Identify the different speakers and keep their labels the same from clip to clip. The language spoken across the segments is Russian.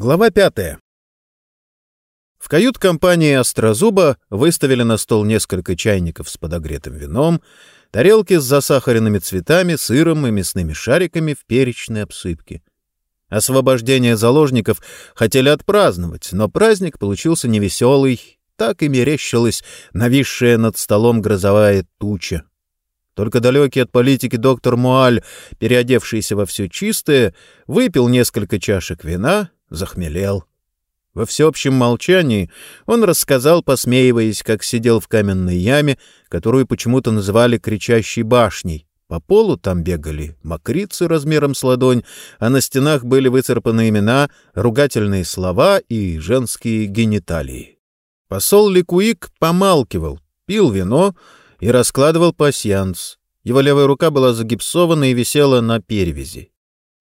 Speaker 1: Глава пятая. В кают-компании «Острозуба» выставили на стол несколько чайников с подогретым вином, тарелки с засахаренными цветами, сыром и мясными шариками в перечной обсыпке. Освобождение заложников хотели отпраздновать, но праздник получился невеселый, так и мерещилась нависшая над столом грозовая туча. Только далекий от политики доктор Муаль, переодевшийся во все чистое, выпил несколько чашек вина — захмелел. Во всеобщем молчании он рассказал, посмеиваясь, как сидел в каменной яме, которую почему-то называли «кричащей башней». По полу там бегали мокрицы размером с ладонь, а на стенах были выцарпаны имена, ругательные слова и женские гениталии. Посол Ликуик помалкивал, пил вино и раскладывал пасьянс. Его левая рука была загипсована и висела на перевязи.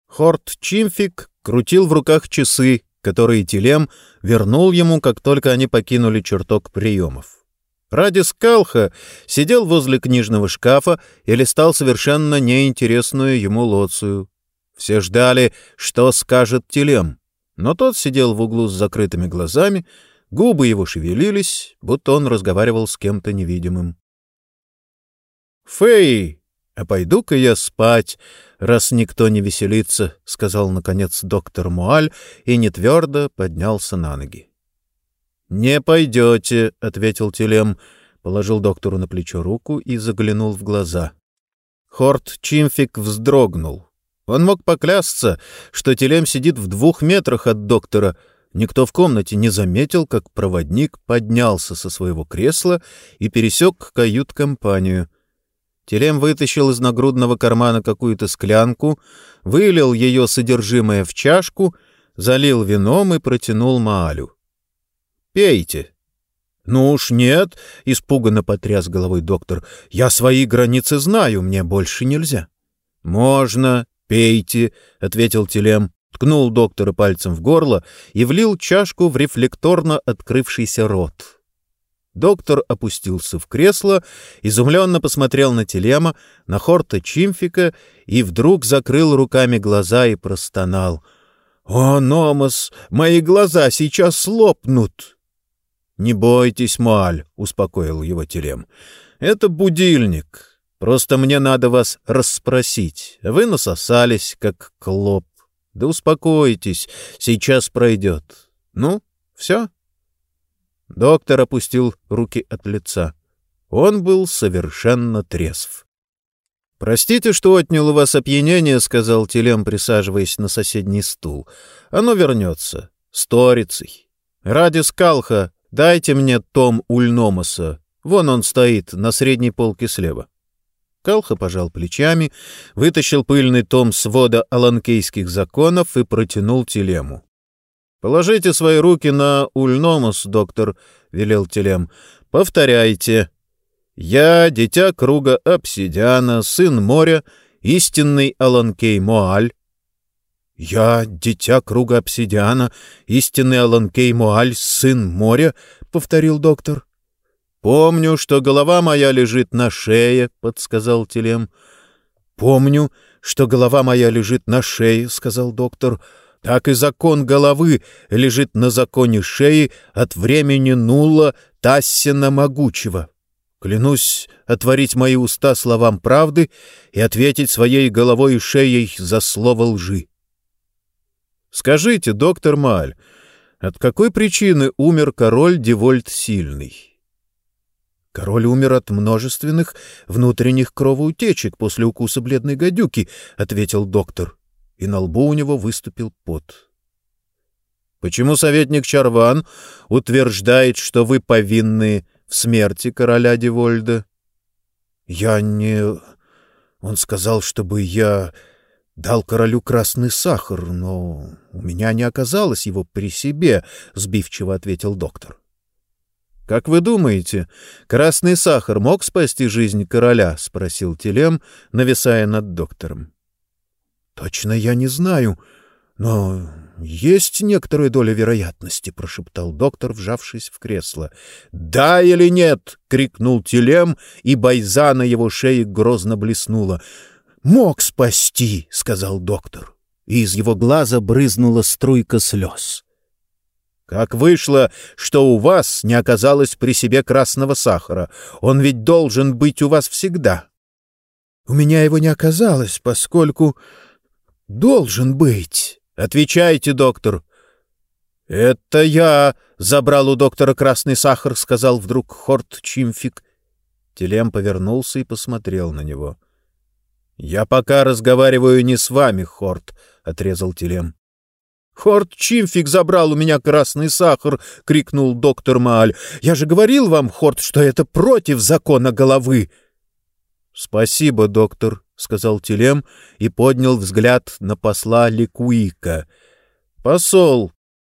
Speaker 1: Хорт Чимфик крутил в руках часы, которые Телем вернул ему, как только они покинули чертог приемов. Ради Скалха сидел возле книжного шкафа и листал совершенно неинтересную ему лоцию. Все ждали, что скажет Телем, но тот сидел в углу с закрытыми глазами, губы его шевелились, будто он разговаривал с кем-то невидимым. «Фэй, а пойду-ка я спать, раз никто не веселится», — сказал, наконец, доктор Муаль и нетвердо поднялся на ноги. «Не пойдете», — ответил Телем, положил доктору на плечо руку и заглянул в глаза. Хорт Чимфик вздрогнул. Он мог поклясться, что Телем сидит в двух метрах от доктора. Никто в комнате не заметил, как проводник поднялся со своего кресла и пересек кают-компанию — Телем вытащил из нагрудного кармана какую-то склянку, вылил ее содержимое в чашку, залил вином и протянул Маалю. «Пейте». «Ну уж нет», — испуганно потряс головой доктор. «Я свои границы знаю, мне больше нельзя». «Можно, пейте», — ответил Телем, ткнул доктора пальцем в горло и влил чашку в рефлекторно открывшийся рот. Доктор опустился в кресло, изумленно посмотрел на Телема, на Хорта Чимфика и вдруг закрыл руками глаза и простонал. «О, Номос, мои глаза сейчас лопнут!» «Не бойтесь, Муаль», — успокоил его Телем. «Это будильник. Просто мне надо вас расспросить. Вы насосались, как клоп. Да успокойтесь, сейчас пройдет. Ну, все?» Доктор опустил руки от лица. Он был совершенно трезв. «Простите, что отнял у вас опьянение», — сказал Телем, присаживаясь на соседний стул. «Оно вернется. Сторицей. Ради скалха дайте мне том Ульномоса. Вон он стоит, на средней полке слева». Калха пожал плечами, вытащил пыльный том свода аланкейских законов и протянул Телему. «Положите свои руки на ульномус, доктор», — велел Телем. «Повторяйте. Я, дитя круга обсидиана, сын моря, истинный Аланкей Моаль». «Я, дитя круга обсидиана, истинный Аланкей Моаль, сын моря», — повторил доктор. «Помню, что голова моя лежит на шее», — подсказал Телем. «Помню, что голова моя лежит на шее», — сказал доктор так и закон головы лежит на законе шеи от времени Нула Тассина Могучего. Клянусь отворить мои уста словам правды и ответить своей головой и шеей за слово лжи. Скажите, доктор Маль, от какой причины умер король Девольт Сильный? Король умер от множественных внутренних кровоутечек после укуса бледной гадюки, — ответил доктор и на лбу у него выступил пот. «Почему советник Чарван утверждает, что вы повинны в смерти короля Девольда?» «Я не...» Он сказал, чтобы я дал королю красный сахар, но у меня не оказалось его при себе, — сбивчиво ответил доктор. — Как вы думаете, красный сахар мог спасти жизнь короля? — спросил Телем, нависая над доктором. «Точно я не знаю, но есть некоторая доля вероятности», — прошептал доктор, вжавшись в кресло. «Да или нет?» — крикнул Телем, и байза на его шее грозно блеснула. «Мог спасти», — сказал доктор. И из его глаза брызнула струйка слез. Как вышло, что у вас не оказалось при себе красного сахара? Он ведь должен быть у вас всегда.
Speaker 2: У меня его не оказалось, поскольку должен быть.
Speaker 1: Отвечайте, доктор. Это я забрал у доктора красный сахар, сказал вдруг Хорт Чимфик. Телем повернулся и посмотрел на него. Я пока разговариваю не с вами, Хорт, отрезал Телем. «Хорт Чимфик забрал у меня красный сахар!» — крикнул доктор Мааль. «Я же говорил вам, Хорт, что это против закона головы!» «Спасибо, доктор», — сказал Телем и поднял взгляд на посла Ликуика. «Посол,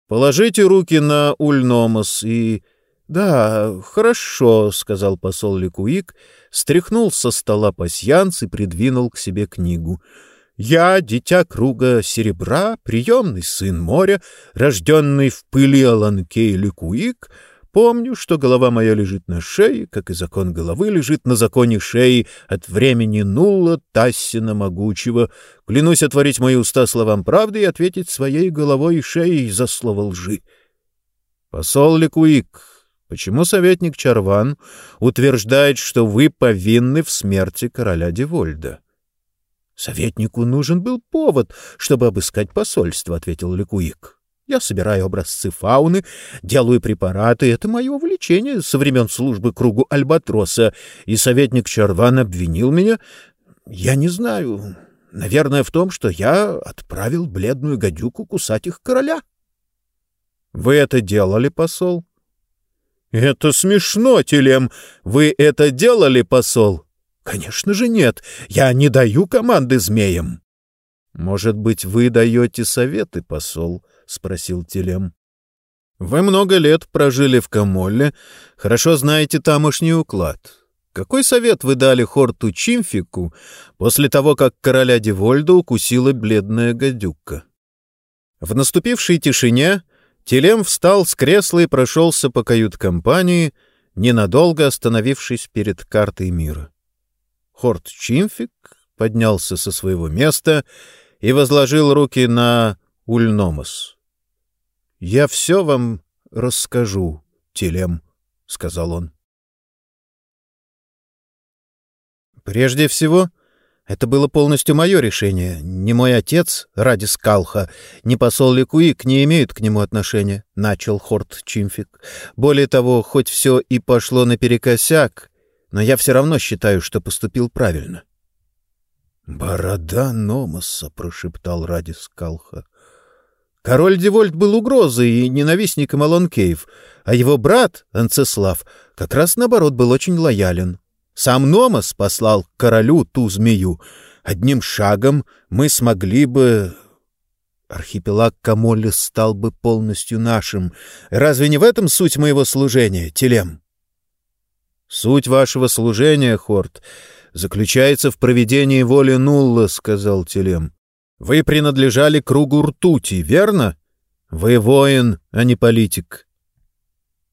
Speaker 1: положите руки на Ульномос и...» «Да, хорошо», — сказал посол Ликуик, стряхнул со стола пасьянц и придвинул к себе книгу. Я, дитя круга серебра, приемный сын моря, рожденный в пыли Аланке или Куик, помню, что голова моя лежит на шее, как и закон головы лежит на законе шеи от времени Нула Тассина Могучего. Клянусь отворить мои уста словам правды и ответить своей головой и шеей за слово лжи. Посол Ликуик, почему советник Чарван утверждает, что вы повинны в смерти короля Девольда? Советнику нужен был повод, чтобы обыскать посольство, ответил Ликуик. Я собираю образцы фауны, делаю препараты. Это мое увлечение со времен службы кругу Альбатроса. И советник Чарван обвинил меня, я не знаю, наверное, в том, что я отправил бледную гадюку кусать их короля. — Вы это делали, посол? — Это смешно, Телем. Вы это делали, посол? Конечно же нет. Я не даю команды змеям. Может быть, вы даете советы, посол? Спросил Телем. Вы много лет прожили в Камолле, хорошо знаете тамошний уклад. Какой совет вы дали Хорту Чимфику после того, как короля Девольда укусила бледная гадюка? В наступившей тишине Телем встал с кресла и прошелся по кают-компании, ненадолго остановившись перед картой мира. Хорт Чимфик поднялся со своего места и возложил руки на Ульномос. — Я все вам расскажу, Телем, — сказал он. Прежде всего, это было полностью мое решение. Ни мой отец, ради Скалха, ни посол Ликуик не имеют к нему отношения, — начал Хорт Чимфик. Более того, хоть все и пошло наперекосяк, но я все равно считаю, что поступил правильно. — Борода Номоса, — прошептал Радис Калха. Король Девольт был угрозой и ненавистником Алонкеев, а его брат, Анцеслав, как раз наоборот был очень лоялен. Сам Номос послал королю ту змею. Одним шагом мы смогли бы... Архипелаг Камолли стал бы полностью нашим. Разве не в этом суть моего служения, Телем? Суть вашего служения, Хорт, заключается в проведении воли Нулла, — сказал Телем. Вы принадлежали кругу ртути, верно? Вы воин, а не политик.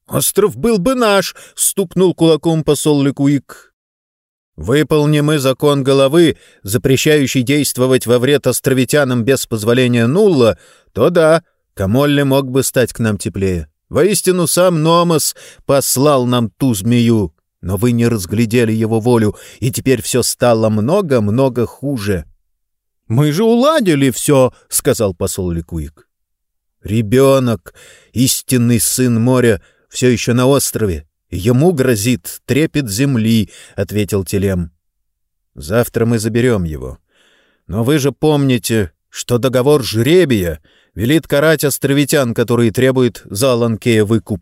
Speaker 1: Остров был бы наш, — стукнул кулаком посол Лекуик. Выполним мы закон головы, запрещающий действовать во вред островитянам без позволения Нулла, то да, Камолли мог бы стать к нам теплее. Воистину, сам Номос послал нам ту змею. Но вы не разглядели его волю, и теперь все стало много-много хуже. — Мы же уладили все, — сказал посол Ликуик. — Ребенок, истинный сын моря, все еще на острове. Ему грозит трепет земли, — ответил Телем. — Завтра мы заберем его. Но вы же помните, что договор жребия велит карать островитян, которые требуют за Аланкея выкуп.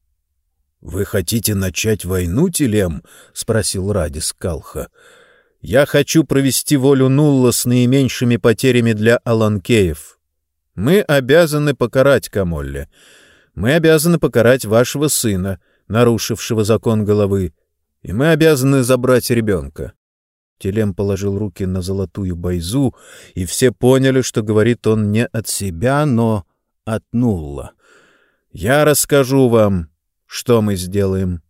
Speaker 1: — Вы хотите начать войну, Телем? — спросил Радис Калха. — Я хочу провести волю Нулла с наименьшими потерями для Аланкеев. Мы обязаны покарать Камолле. Мы обязаны покарать вашего сына, нарушившего закон головы, и мы обязаны забрать ребенка. Телем положил руки на золотую байзу, и все поняли, что говорит он не от себя, но от Нулла. «Я расскажу вам, что мы сделаем?»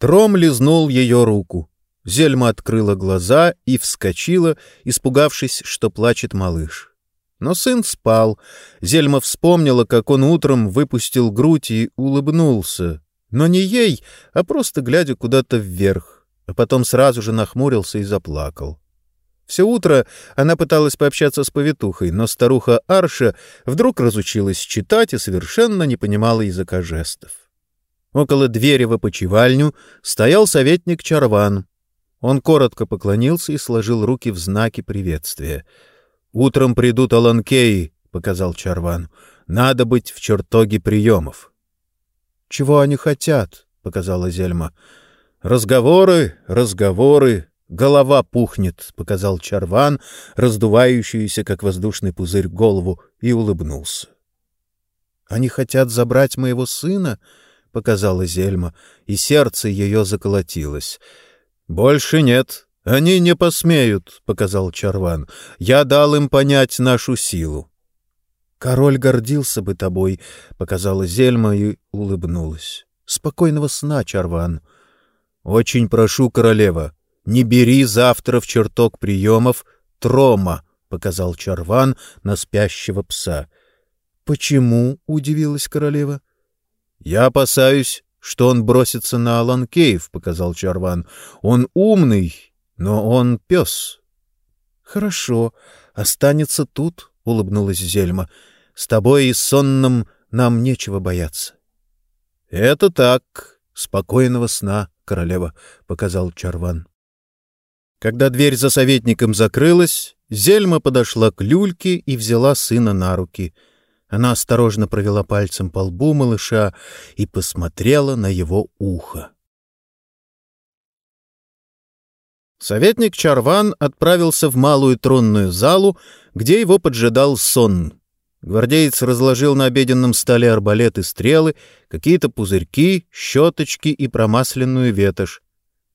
Speaker 1: Тром лизнул ее руку. Зельма открыла глаза и вскочила, испугавшись, что плачет малыш. Но сын спал. Зельма вспомнила, как он утром выпустил грудь и улыбнулся. Но не ей, а просто глядя куда-то вверх. А потом сразу же нахмурился и заплакал. Все утро она пыталась пообщаться с повитухой, но старуха Арша вдруг разучилась читать и совершенно не понимала языка жестов. Около двери в опочивальню стоял советник Чарван. Он коротко поклонился и сложил руки в знаки приветствия. «Утром придут Аланкеи», — показал Чарван. «Надо быть в чертоге приемов». «Чего они хотят?» — показала Зельма. «Разговоры, разговоры, Голова пухнет, — показал Чарван, раздувающуюся, как воздушный пузырь, голову, и улыбнулся. — Они хотят забрать моего сына? — показала Зельма, и сердце ее заколотилось. — Больше нет. Они не посмеют, — показал Чарван. — Я дал им понять нашу силу. — Король гордился бы тобой, — показала Зельма и улыбнулась. — Спокойного сна, Чарван. — Очень прошу, королева, не бери завтра в чертог приемов трома, — показал Чарван на спящего пса. — Почему? — удивилась королева. — Я опасаюсь, что он бросится на Аланкеев, — показал Чарван. — Он умный, но он пес. — Хорошо, останется тут, — улыбнулась Зельма. — С тобой и сонным нам нечего бояться. — Это так. Спокойного сна, королева, — показал Чарван. Когда дверь за советником закрылась, Зельма подошла к люльке и взяла сына на руки. Она осторожно провела пальцем по лбу малыша и посмотрела на его ухо. Советник Чарван отправился в малую тронную залу, где его поджидал сон. Гвардеец разложил на обеденном столе арбалеты стрелы, какие-то пузырьки, щеточки и промасленную ветошь.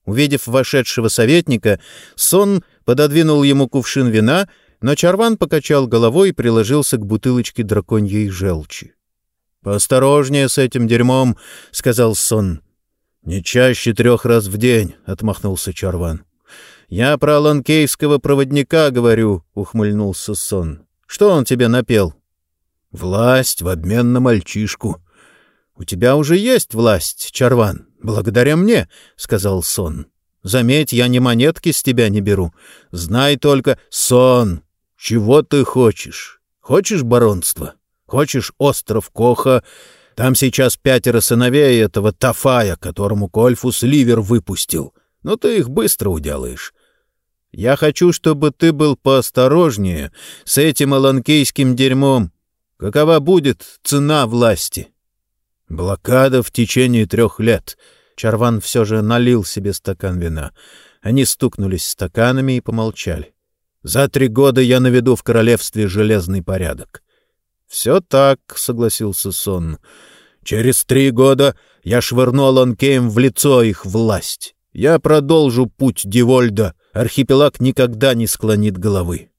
Speaker 1: Увидев вошедшего советника, Сон пододвинул ему кувшин вина, но Чарван покачал головой и приложился к бутылочке драконьей желчи. «Поосторожнее с этим дерьмом», — сказал Сон. «Не чаще трех раз в день», — отмахнулся Чарван. «Я про ланкейского проводника говорю», — ухмыльнулся Сон. «Что он тебе напел?» «Власть в обмен на мальчишку». «У тебя уже есть власть, Чарван. «Благодаря мне», — сказал Сон. «Заметь, я ни монетки с тебя не беру. Знай только, Сон, чего ты хочешь? Хочешь баронство? Хочешь остров Коха? Там сейчас пятеро сыновей этого Тафая, которому Кольфус Ливер выпустил. Но ты их быстро уделаешь. Я хочу, чтобы ты был поосторожнее с этим аланкейским дерьмом. Какова будет цена власти?» «Блокада в течение трех лет», Чарван все же налил себе стакан вина. Они стукнулись стаканами и помолчали. «За три года я наведу в королевстве железный порядок». «Все так», — согласился Сон. «Через три года я швырну Аланкеем в лицо их власть. Я продолжу путь Дивольда. Архипелаг никогда не склонит головы».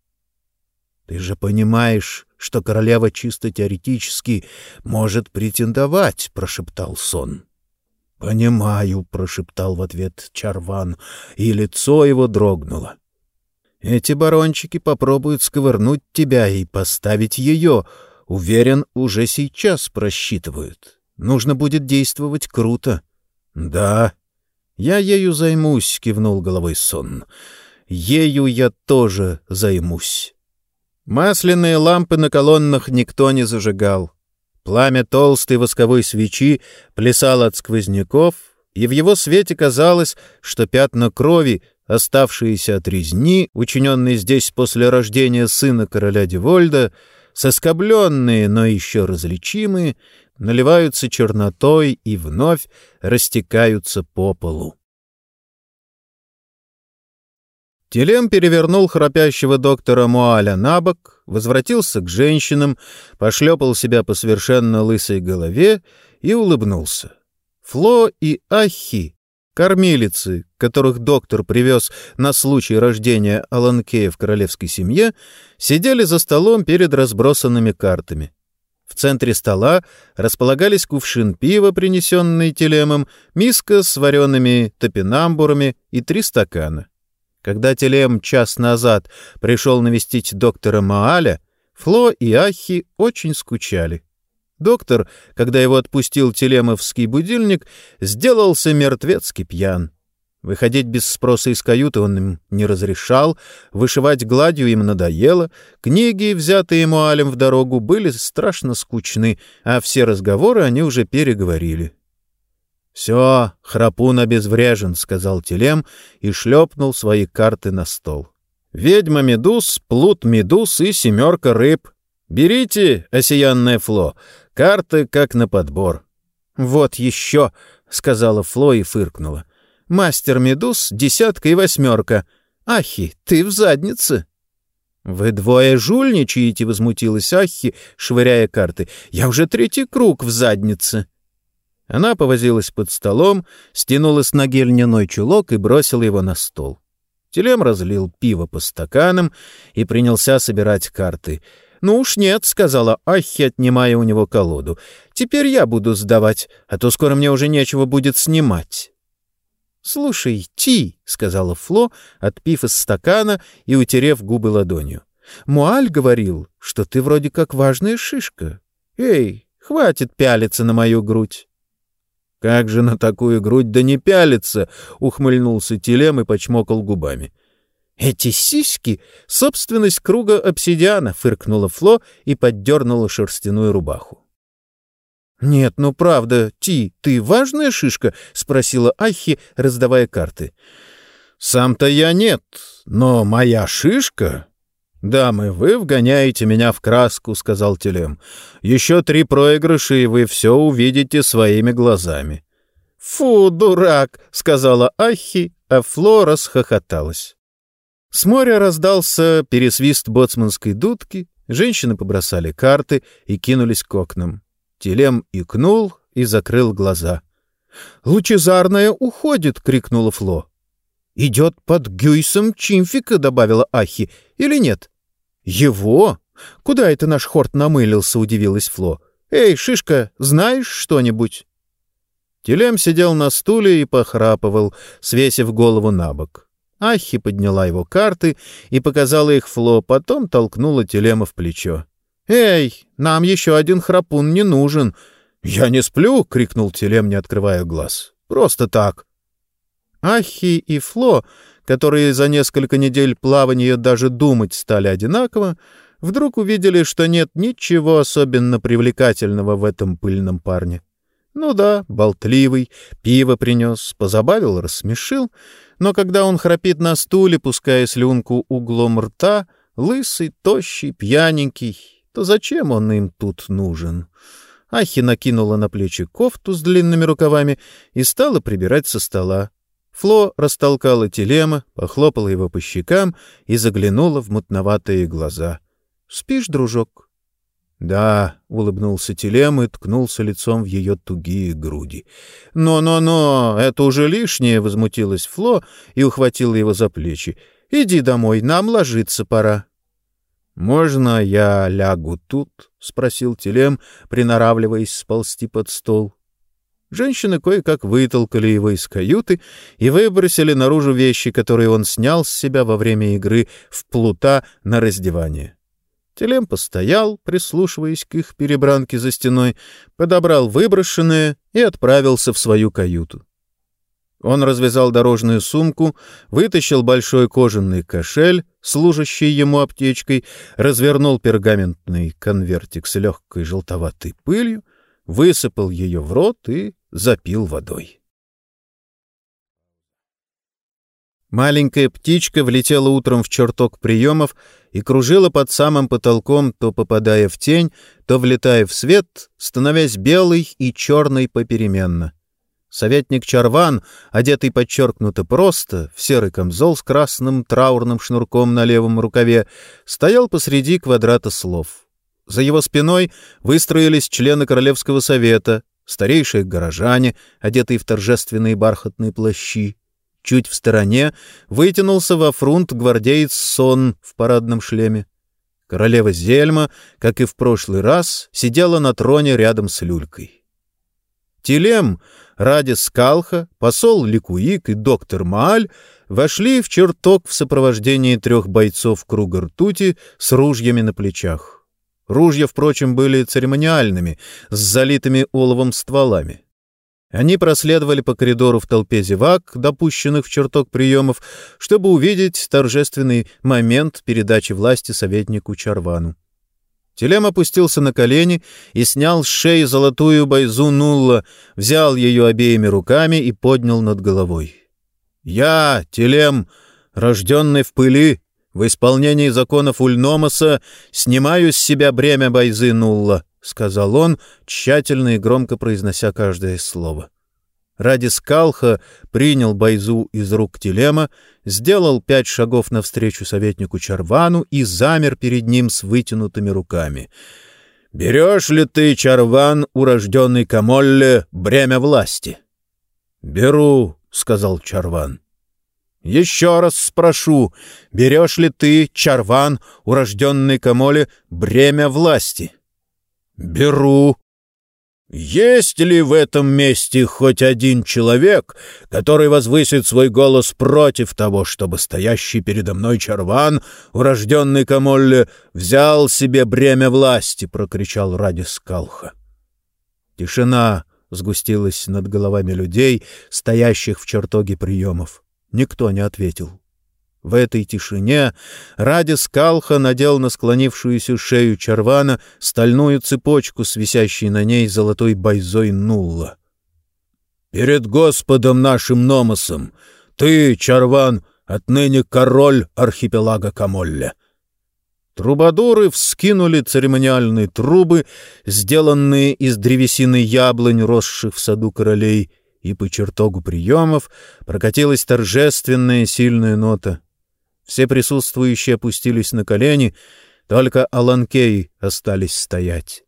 Speaker 1: «Ты же понимаешь, что королева чисто теоретически может претендовать», — прошептал Сон. «Понимаю», — прошептал в ответ Чарван, и лицо его дрогнуло. «Эти барончики попробуют сковырнуть тебя и поставить ее. Уверен, уже сейчас просчитывают. Нужно будет действовать круто». «Да». «Я ею займусь», — кивнул головой сон. «Ею я тоже займусь». Масляные лампы на колоннах никто не зажигал. Пламя толстой восковой свечи плясало от сквозняков, и в его свете казалось, что пятна крови, оставшиеся от резни, учиненные здесь после рождения сына короля Девольда, соскобленные, но еще различимые, наливаются чернотой и вновь растекаются по полу. Телем перевернул храпящего доктора Муаля на бок, возвратился к женщинам, пошлепал себя по совершенно лысой голове и улыбнулся. Фло и Ахи, кормилицы, которых доктор привез на случай рождения Аланкея в королевской семье, сидели за столом перед разбросанными картами. В центре стола располагались кувшин пива, принесенный телемом, миска с вареными топинамбурами и три стакана. Когда Телем час назад пришел навестить доктора Мааля, Фло и Ахи очень скучали. Доктор, когда его отпустил телемовский будильник, сделался мертвецки пьян. Выходить без спроса из каюты он им не разрешал, вышивать гладью им надоело, книги, взятые ему Алем в дорогу, были страшно скучны, а все разговоры они уже переговорили. «Все, храпун обезврежен», — сказал Телем и шлепнул свои карты на стол. «Ведьма медуз, плут медуз и семерка рыб. Берите, осиянное Фло, карты как на подбор». «Вот еще», — сказала Фло и фыркнула. «Мастер медуз, десятка и восьмерка. Ахи, ты в заднице». «Вы двое жульничаете», — возмутилась Ахи, швыряя карты. «Я уже третий круг в заднице». Она повозилась под столом, стянула с ноги льняной чулок и бросила его на стол. Телем разлил пиво по стаканам и принялся собирать карты. «Ну уж нет», — сказала Ахи, отнимая у него колоду. «Теперь я буду сдавать, а то скоро мне уже нечего будет снимать». «Слушай, Ти», — сказала Фло, отпив из стакана и утерев губы ладонью. «Муаль говорил, что ты вроде как важная шишка. Эй, хватит пялиться на мою грудь». «Как же на такую грудь да не пялится!» — ухмыльнулся телем и почмокал губами. «Эти сиськи — собственность круга обсидиана!» — фыркнула Фло и поддернула шерстяную рубаху. «Нет, ну правда, Ти, ты важная шишка?» — спросила Ахи, раздавая карты. «Сам-то я нет, но моя шишка «Дамы, вы вгоняете меня в краску», — сказал Телем. «Еще три проигрыша, и вы все увидите своими глазами». «Фу, дурак!» — сказала Ахи, а Фло расхохоталась. С моря раздался пересвист боцманской дудки, женщины побросали карты и кинулись к окнам. Телем икнул и закрыл глаза. «Лучезарная уходит!» — крикнула Фло. «Идет под Гюйсом Чимфика», — добавила Ахи, — «или нет?» «Его? Куда это наш хорт намылился?» — удивилась Фло. «Эй, Шишка, знаешь что-нибудь?» Телем сидел на стуле и похрапывал, свесив голову на бок. Ахи подняла его карты и показала их Фло, потом толкнула Телема в плечо. «Эй, нам еще один храпун не нужен!» «Я не сплю!» — крикнул Телем, не открывая глаз. «Просто так!» Ахи и Фло, которые за несколько недель плавания даже думать стали одинаково, вдруг увидели, что нет ничего особенно привлекательного в этом пыльном парне. Ну да, болтливый, пиво принес, позабавил, рассмешил, но когда он храпит на стуле, пуская слюнку углом рта, лысый, тощий, пьяненький, то зачем он им тут нужен? Ахи накинула на плечи кофту с длинными рукавами и стала прибирать со стола. Фло растолкала телема, похлопала его по щекам и заглянула в мутноватые глаза. — Спишь, дружок? — Да, — улыбнулся телем и ткнулся лицом в ее тугие груди. «Но, но, но, это уже лишнее!» — возмутилась Фло и ухватила его за плечи. — Иди домой, нам ложиться пора. — Можно я лягу тут? — спросил телем, приноравливаясь сползти под стол. Женщины кое-как вытолкали его из каюты и выбросили наружу вещи, которые он снял с себя во время игры в плута на раздевание. Телем постоял, прислушиваясь к их перебранке за стеной, подобрал выброшенное и отправился в свою каюту. Он развязал дорожную сумку, вытащил большой кожаный кошель, служащий ему аптечкой, развернул пергаментный конвертик с легкой желтоватой пылью, высыпал ее в рот и запил водой. Маленькая птичка влетела утром в чертог приемов и кружила под самым потолком, то попадая в тень, то влетая в свет, становясь белой и черной попеременно. Советник Чарван, одетый подчеркнуто просто, в серый камзол с красным траурным шнурком на левом рукаве, стоял посреди квадрата слов — за его спиной выстроились члены Королевского совета, старейшие горожане, одетые в торжественные бархатные плащи. Чуть в стороне вытянулся во фрунт гвардеец Сон в парадном шлеме. Королева Зельма, как и в прошлый раз, сидела на троне рядом с люлькой. Телем, Радис Калха, посол Ликуик и доктор Мааль вошли в чертог в сопровождении трех бойцов круга ртути с ружьями на плечах. Ружья, впрочем, были церемониальными, с залитыми оловом стволами. Они проследовали по коридору в толпе зевак, допущенных в чертог приемов, чтобы увидеть торжественный момент передачи власти советнику Чарвану. Телем опустился на колени и снял с шеи золотую байзу Нулла, взял ее обеими руками и поднял над головой. «Я, Телем, рожденный в пыли, в исполнении законов Ульномаса, снимаю с себя бремя байзы Нулла», — сказал он, тщательно и громко произнося каждое слово. Ради Скалха принял Байзу из рук Телема, сделал пять шагов навстречу советнику Чарвану и замер перед ним с вытянутыми руками. «Берешь ли ты, Чарван, урожденный Камолле, бремя власти?» «Беру», — сказал Чарван. «Еще раз спрошу, берешь ли ты, Чарван, урожденный Камоле, бремя власти?» «Беру», есть ли в этом месте хоть один человек, который возвысит свой голос против того, чтобы стоящий передо мной Чарван, урожденный Камолле, взял себе бремя власти? — прокричал ради Скалха. Тишина сгустилась над головами людей, стоящих в чертоге приемов. Никто не ответил. В этой тишине ради Скалха надел на склонившуюся шею Чарвана стальную цепочку с висящей на ней золотой байзой Нулла. «Перед Господом нашим Номосом ты, Чарван, отныне король архипелага Камолля». Трубадуры вскинули церемониальные трубы, сделанные из древесины яблонь, росших в саду королей, и по чертогу приемов прокатилась торжественная сильная нота — все присутствующие опустились на колени, только Аланкей остались стоять.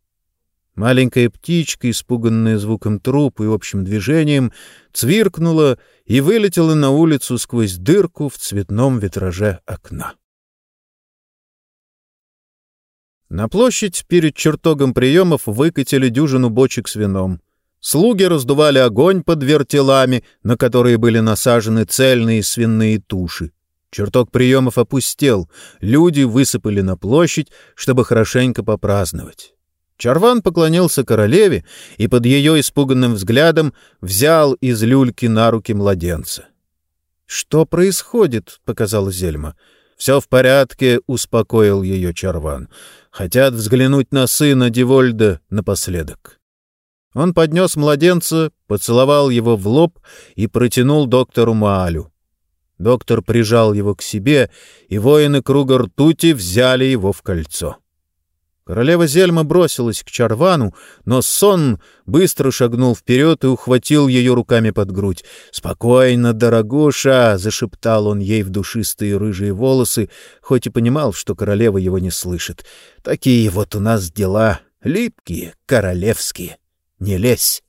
Speaker 1: Маленькая птичка, испуганная звуком труп и общим движением, цвиркнула и вылетела на улицу сквозь дырку в цветном витраже окна. На площадь перед чертогом приемов выкатили дюжину бочек с вином. Слуги раздували огонь под вертелами, на которые были насажены цельные свиные туши. Чертог приемов опустел, люди высыпали на площадь, чтобы хорошенько попраздновать. Чарван поклонился королеве и под ее испуганным взглядом взял из люльки на руки младенца. «Что происходит?» — показала Зельма. «Все в порядке», — успокоил ее Чарван. «Хотят взглянуть на сына Девольда напоследок». Он поднес младенца, поцеловал его в лоб и протянул доктору Маалю. Доктор прижал его к себе, и воины круга ртути взяли его в кольцо. Королева Зельма бросилась к Чарвану, но сон быстро шагнул вперед и ухватил ее руками под грудь. «Спокойно, дорогуша!» — зашептал он ей в душистые рыжие волосы, хоть и понимал, что королева его не слышит. «Такие вот у нас дела, липкие, королевские. Не лезь!»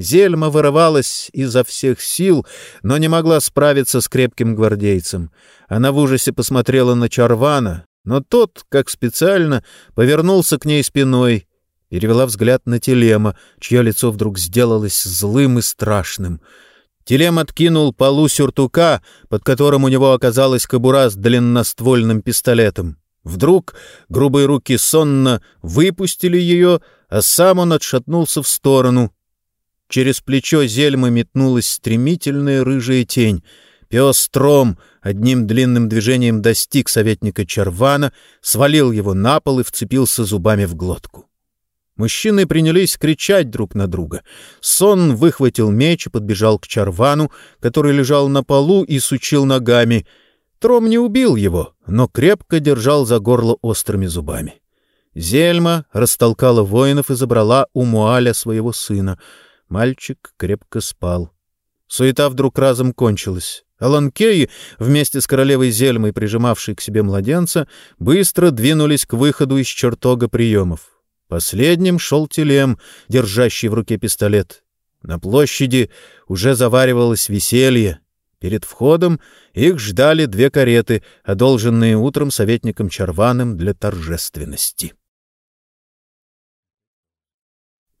Speaker 1: Зельма вырывалась изо всех сил, но не могла справиться с крепким гвардейцем. Она в ужасе посмотрела на Чарвана, но тот, как специально, повернулся к ней спиной, перевела взгляд на Телема, чье лицо вдруг сделалось злым и страшным. Телем откинул полу сюртука, под которым у него оказалась кобура с длинноствольным пистолетом. Вдруг грубые руки сонно выпустили ее, а сам он отшатнулся в сторону — Через плечо Зельмы метнулась стремительная рыжая тень. Пес Тром одним длинным движением достиг советника Чарвана, свалил его на пол и вцепился зубами в глотку. Мужчины принялись кричать друг на друга. Сон выхватил меч и подбежал к Чарвану, который лежал на полу и сучил ногами. Тром не убил его, но крепко держал за горло острыми зубами. Зельма растолкала воинов и забрала у Муаля своего сына — Мальчик крепко спал. Суета вдруг разом кончилась. Алан Кей, вместе с королевой Зельмой, прижимавшей к себе младенца, быстро двинулись к выходу из чертога приемов. Последним шел Телем, держащий в руке пистолет. На площади уже заваривалось веселье. Перед входом их ждали две кареты, одолженные утром советником Чарваным для торжественности.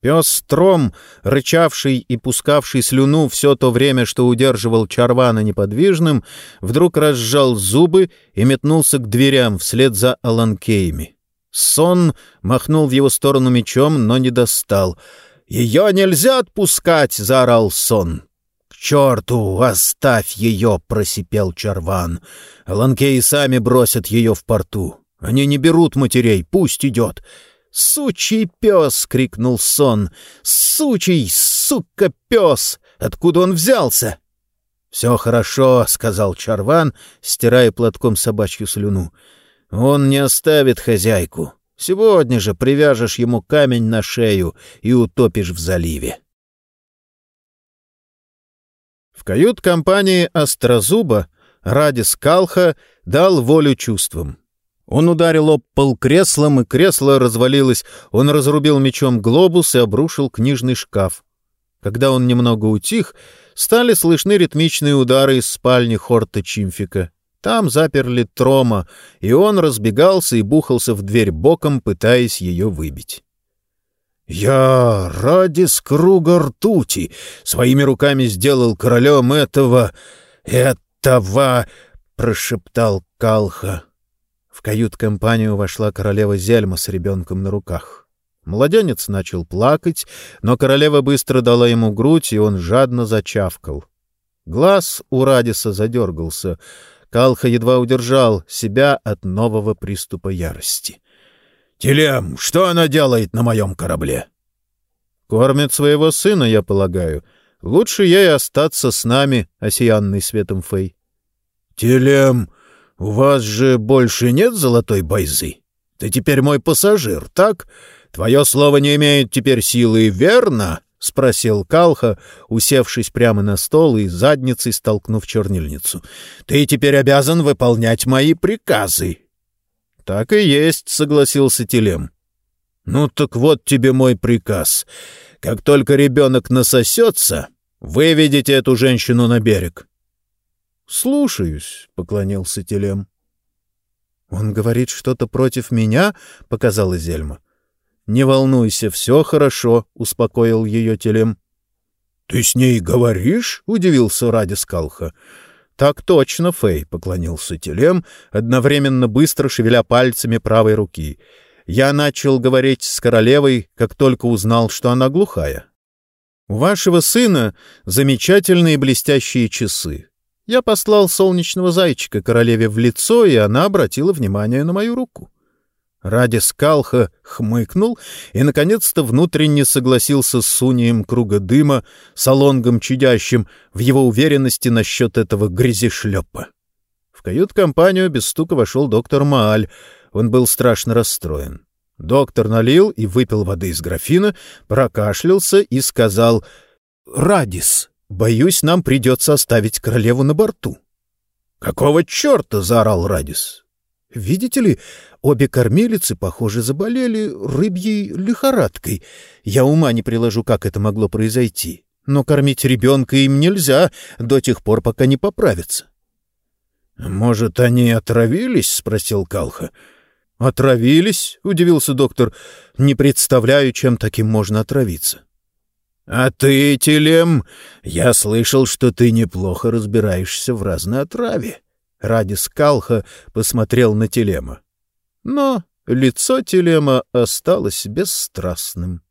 Speaker 1: Пес Тром, рычавший и пускавший слюну все то время, что удерживал Чарвана неподвижным, вдруг разжал зубы и метнулся к дверям вслед за Аланкеями. Сон махнул в его сторону мечом, но не достал. «Ее нельзя отпускать!» — заорал Сон. «К черту! Оставь ее!» — просипел Чарван. «Ланкеи сами бросят ее в порту. Они не берут матерей, пусть идет!» «Сучий пес!» — крикнул Сон. «Сучий, сука, пес! Откуда он взялся?» «Все хорошо», — сказал Чарван, стирая платком собачью слюну. «Он не оставит хозяйку. Сегодня же привяжешь ему камень на шею и утопишь в заливе». В кают-компании Острозуба ради Скалха дал волю чувствам. Он ударил об пол креслом, и кресло развалилось. Он разрубил мечом глобус и обрушил книжный шкаф. Когда он немного утих, стали слышны ритмичные удары из спальни Хорта Чимфика. Там заперли Трома, и он разбегался и бухался в дверь боком, пытаясь ее выбить. «Я ради скруга ртути своими руками сделал королем этого... этого...» — прошептал Калха. В кают-компанию вошла королева Зельма с ребенком на руках. Младенец начал плакать, но королева быстро дала ему грудь, и он жадно зачавкал. Глаз у Радиса задергался. Калха едва удержал себя от нового приступа ярости. «Телем, что она делает на моем корабле?» «Кормит своего сына, я полагаю. Лучше ей остаться с нами, осиянный светом Фей». «Телем, у вас же больше нет золотой байзы? Ты теперь мой пассажир, так?» Твое слово не имеет теперь силы, верно? — спросил Калха, усевшись прямо на стол и задницей столкнув чернильницу. — Ты теперь обязан выполнять мои приказы. — Так и есть, — согласился Телем. — Ну так вот тебе мой приказ. Как только ребенок насосется, выведите эту женщину на берег. — Слушаюсь, — поклонился Телем. — Он говорит что-то против меня, — показала Зельма. — «Не волнуйся, все хорошо», — успокоил ее Телем. «Ты с ней говоришь?» — удивился ради Скалха. «Так точно, Фэй», — поклонился Телем, одновременно быстро шевеля пальцами правой руки. «Я начал говорить с королевой, как только узнал, что она глухая. У вашего сына замечательные блестящие часы. Я послал солнечного зайчика королеве в лицо, и она обратила внимание на мою руку. Ради Скалха хмыкнул и, наконец-то, внутренне согласился с сунием круга дыма, салонгом чудящим, в его уверенности насчет этого грязишлепа. В кают-компанию без стука вошел доктор Мааль. Он был страшно расстроен. Доктор налил и выпил воды из графина, прокашлялся и сказал «Радис, боюсь, нам придется оставить королеву на борту». «Какого черта?» — заорал Радис. Видите ли, обе кормилицы, похоже, заболели рыбьей лихорадкой. Я ума не приложу, как это могло произойти. Но кормить ребенка им нельзя до тех пор, пока не поправятся. — Может, они отравились? — спросил Калха. — Отравились? — удивился доктор. — Не представляю, чем таким можно отравиться. — А ты, Телем, я слышал, что ты неплохо разбираешься в разной отраве. — Ради Скалха посмотрел на Телема. Но лицо Телема осталось бесстрастным.